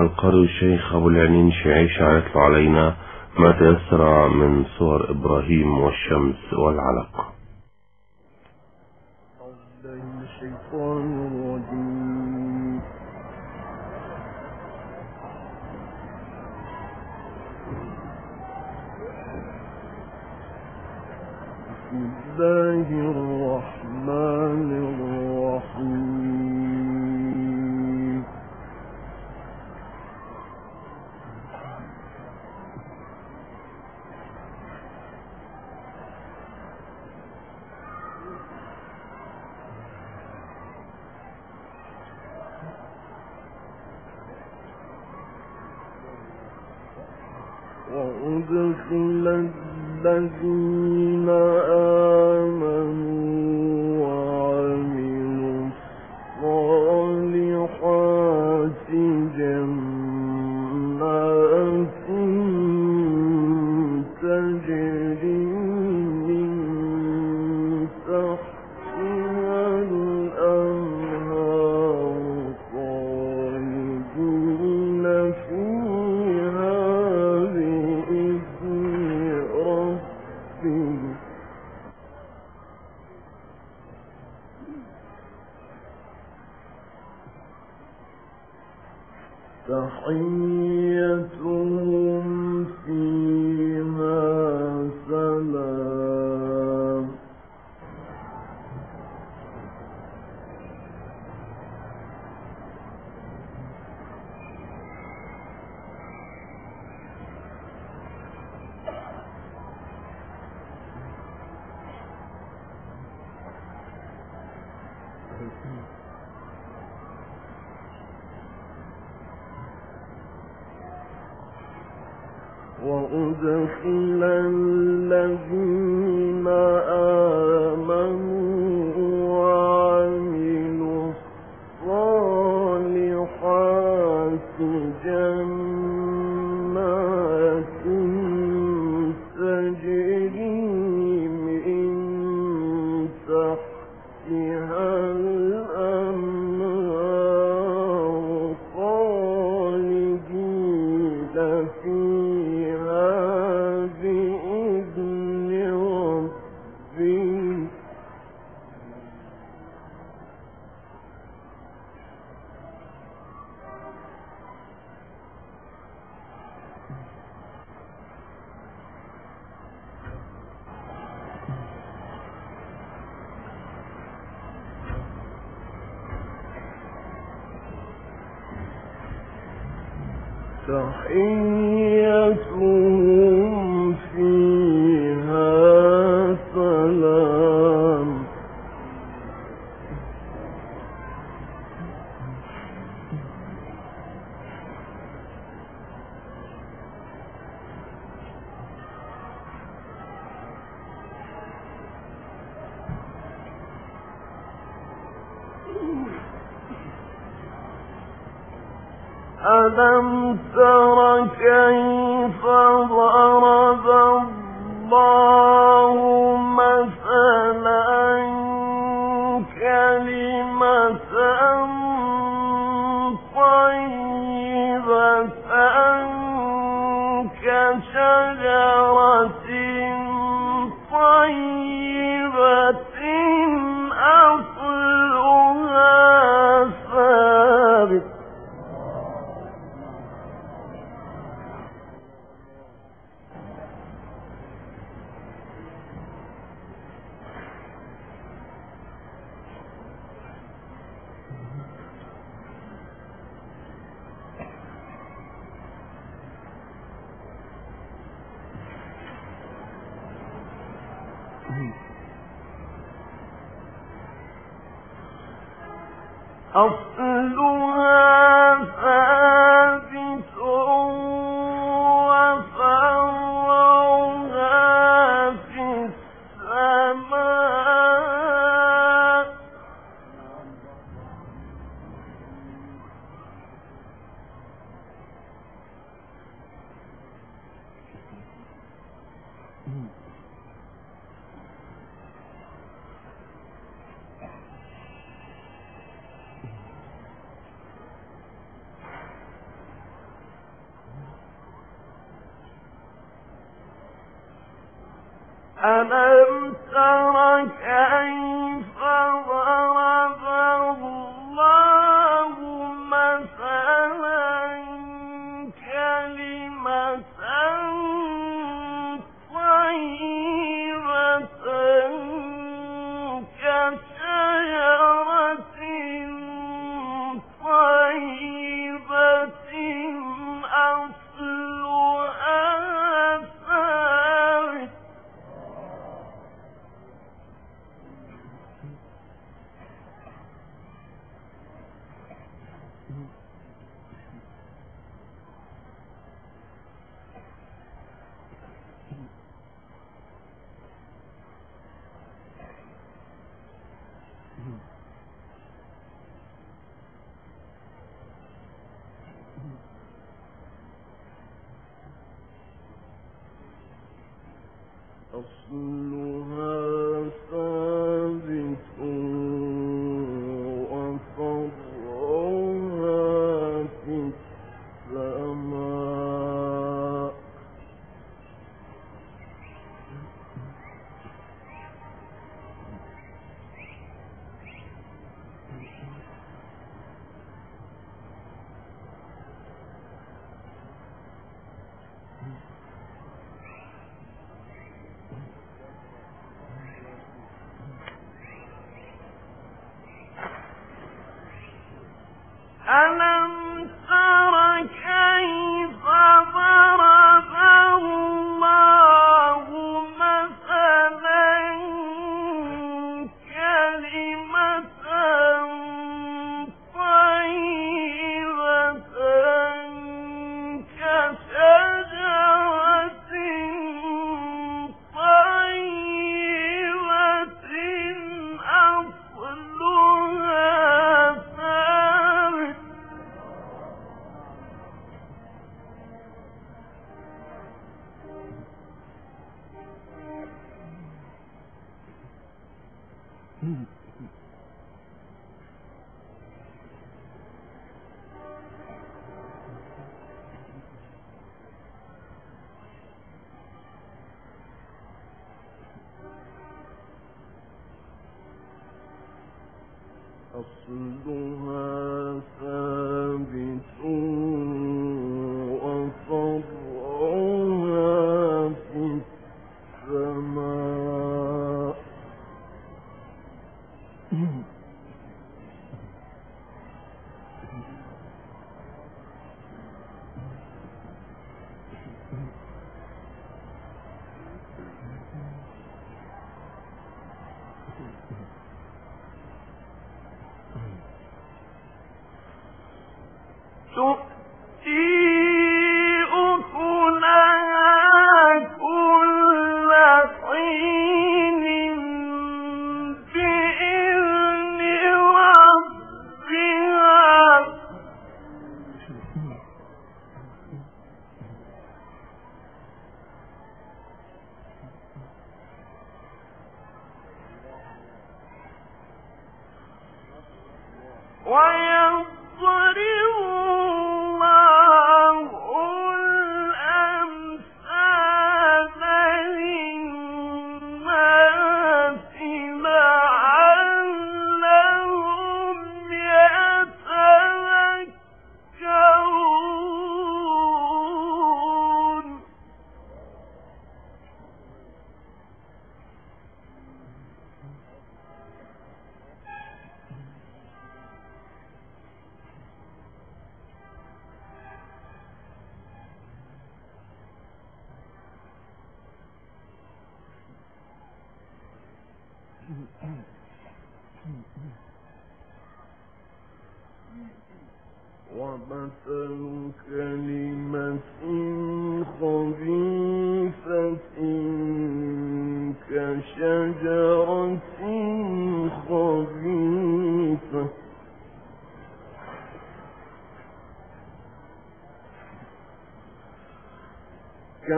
القارئ الشيخ أبو العنين شعيشة يتلو علينا ما تيسر من صور إبراهيم والشمس والعلق. بسم الله الرحمن الرحيم. الذين آمنوا تحيتهم فيها تحيتهم أصلها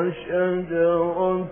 كشجرة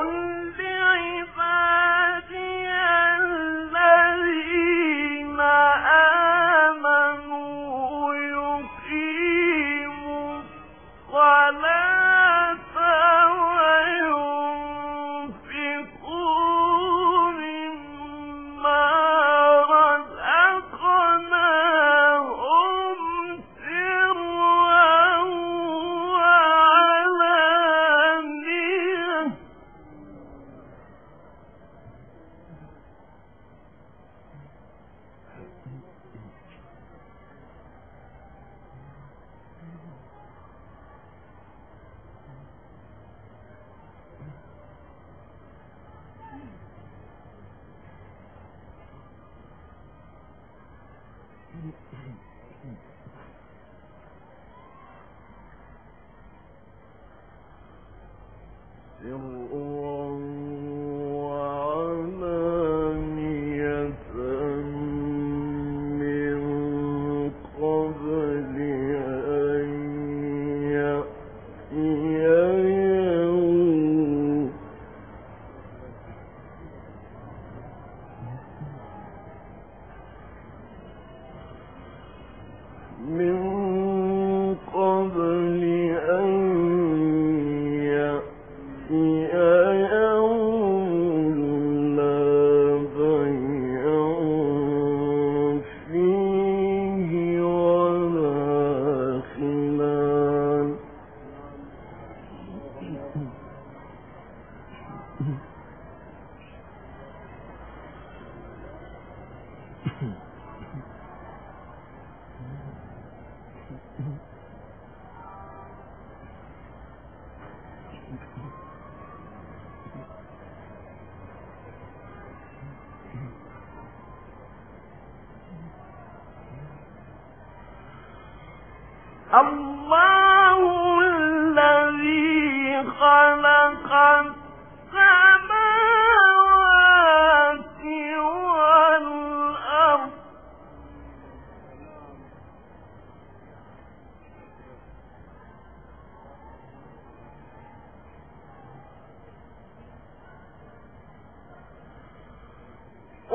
الله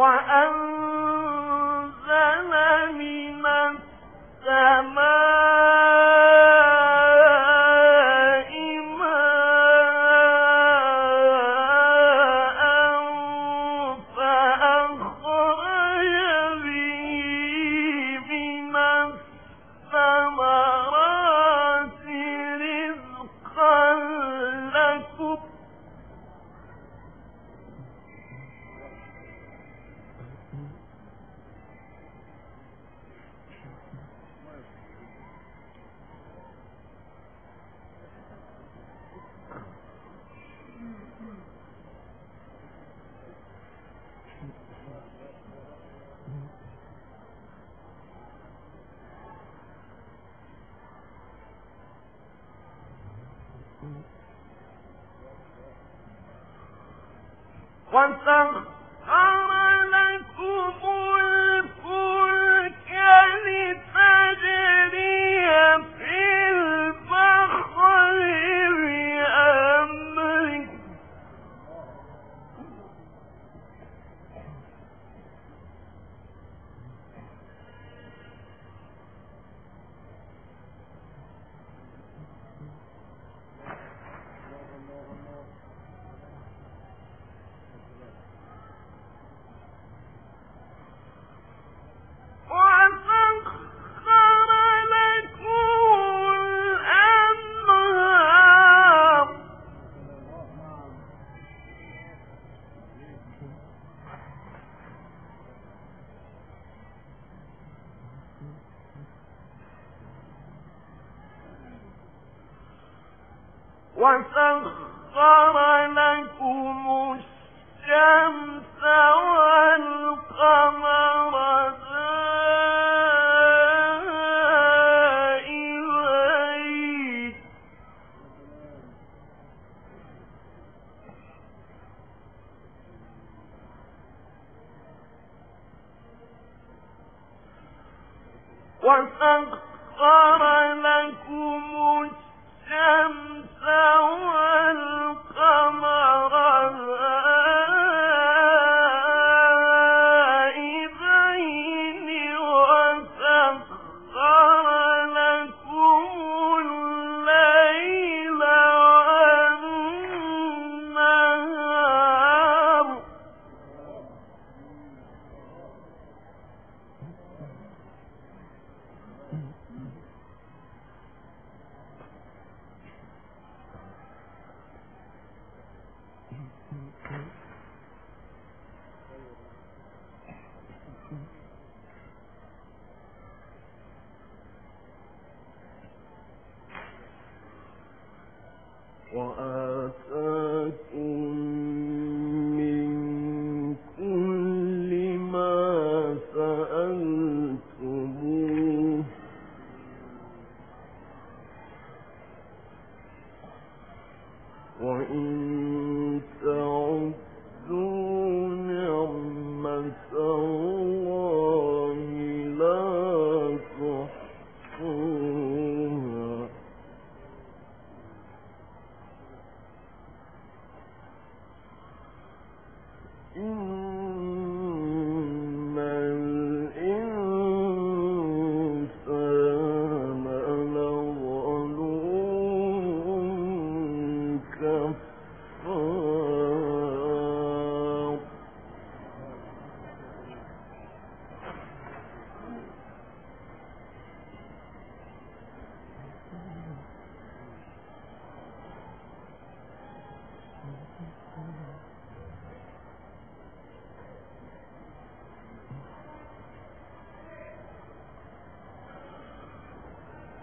وأنزل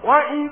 وإذ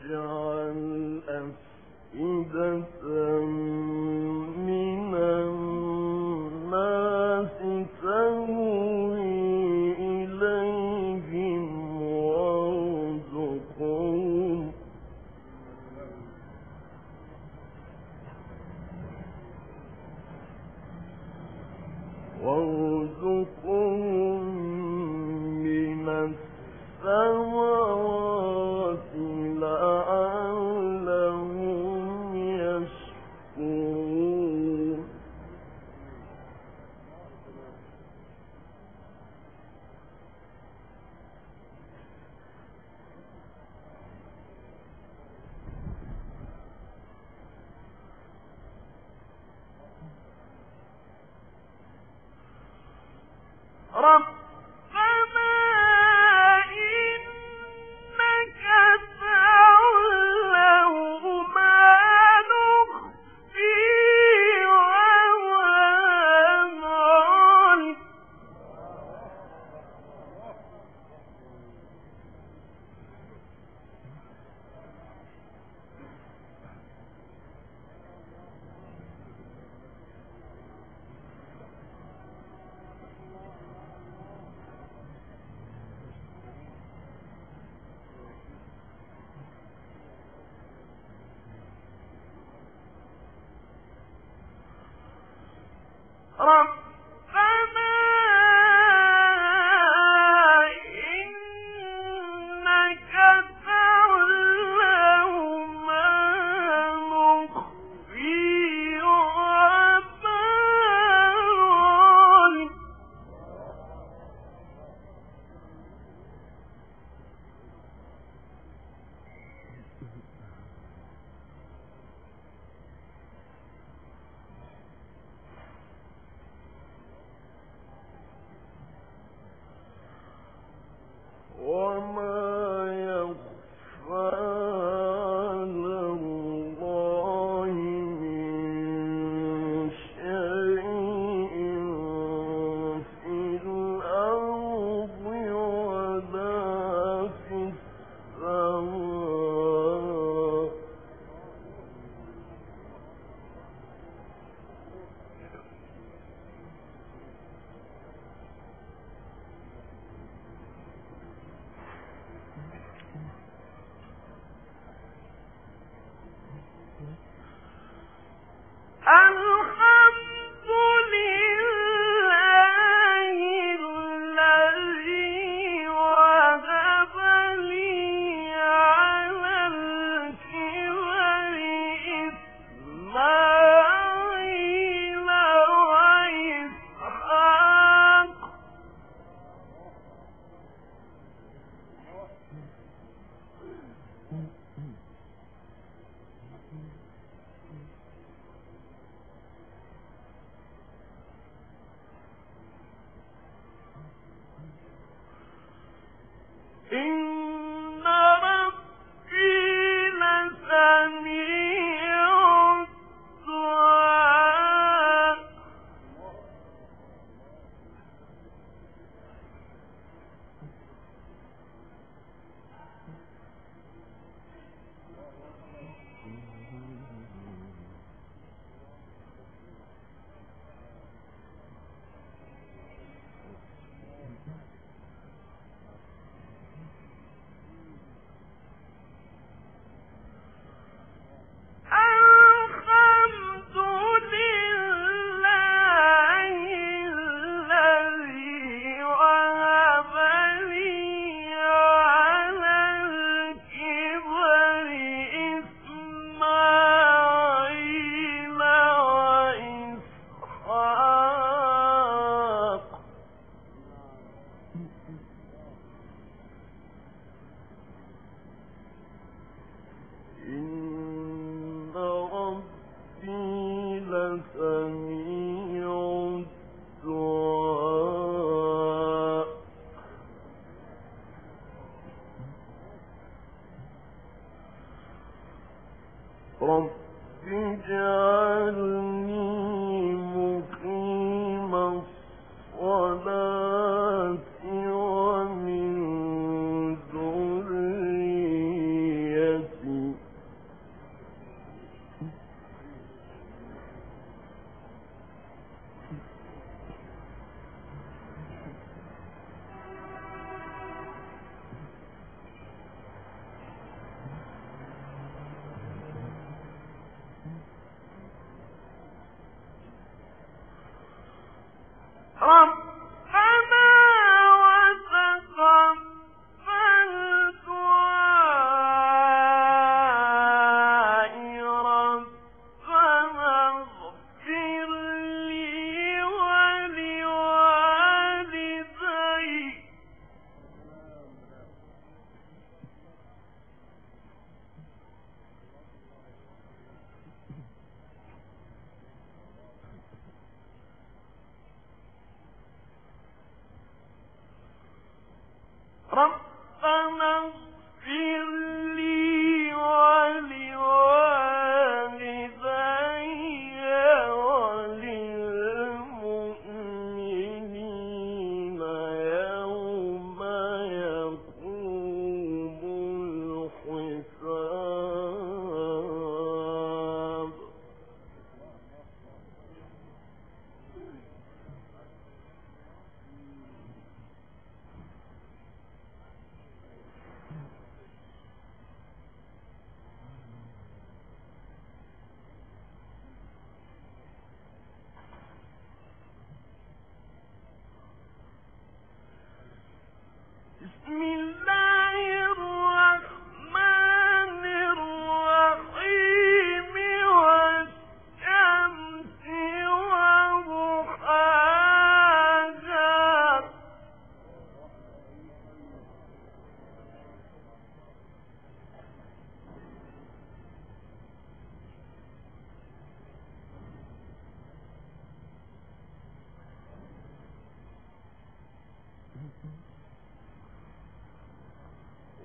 فاجعل Trump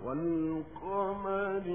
والقمر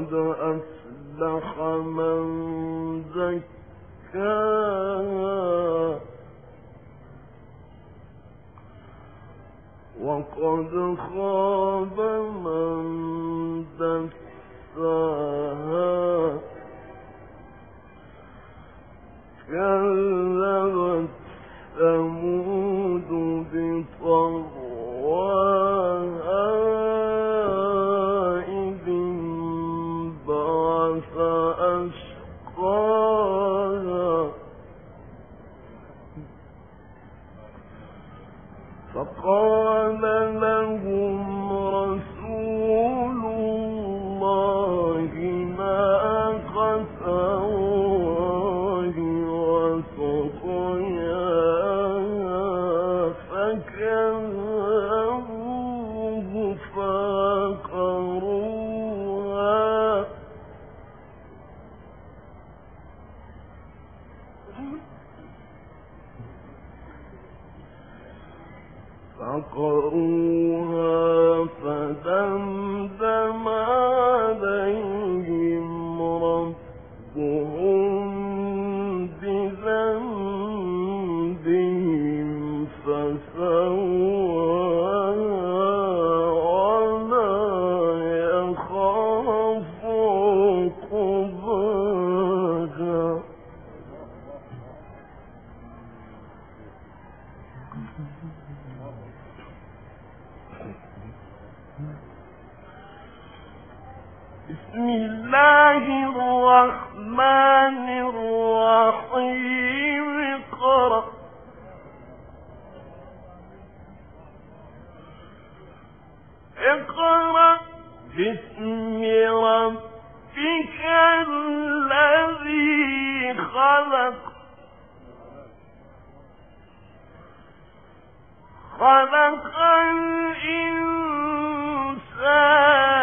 قد أفلح من زكاها وقد خاب من دساها. كذبت ثمود بطغى خلق خلق الإنسان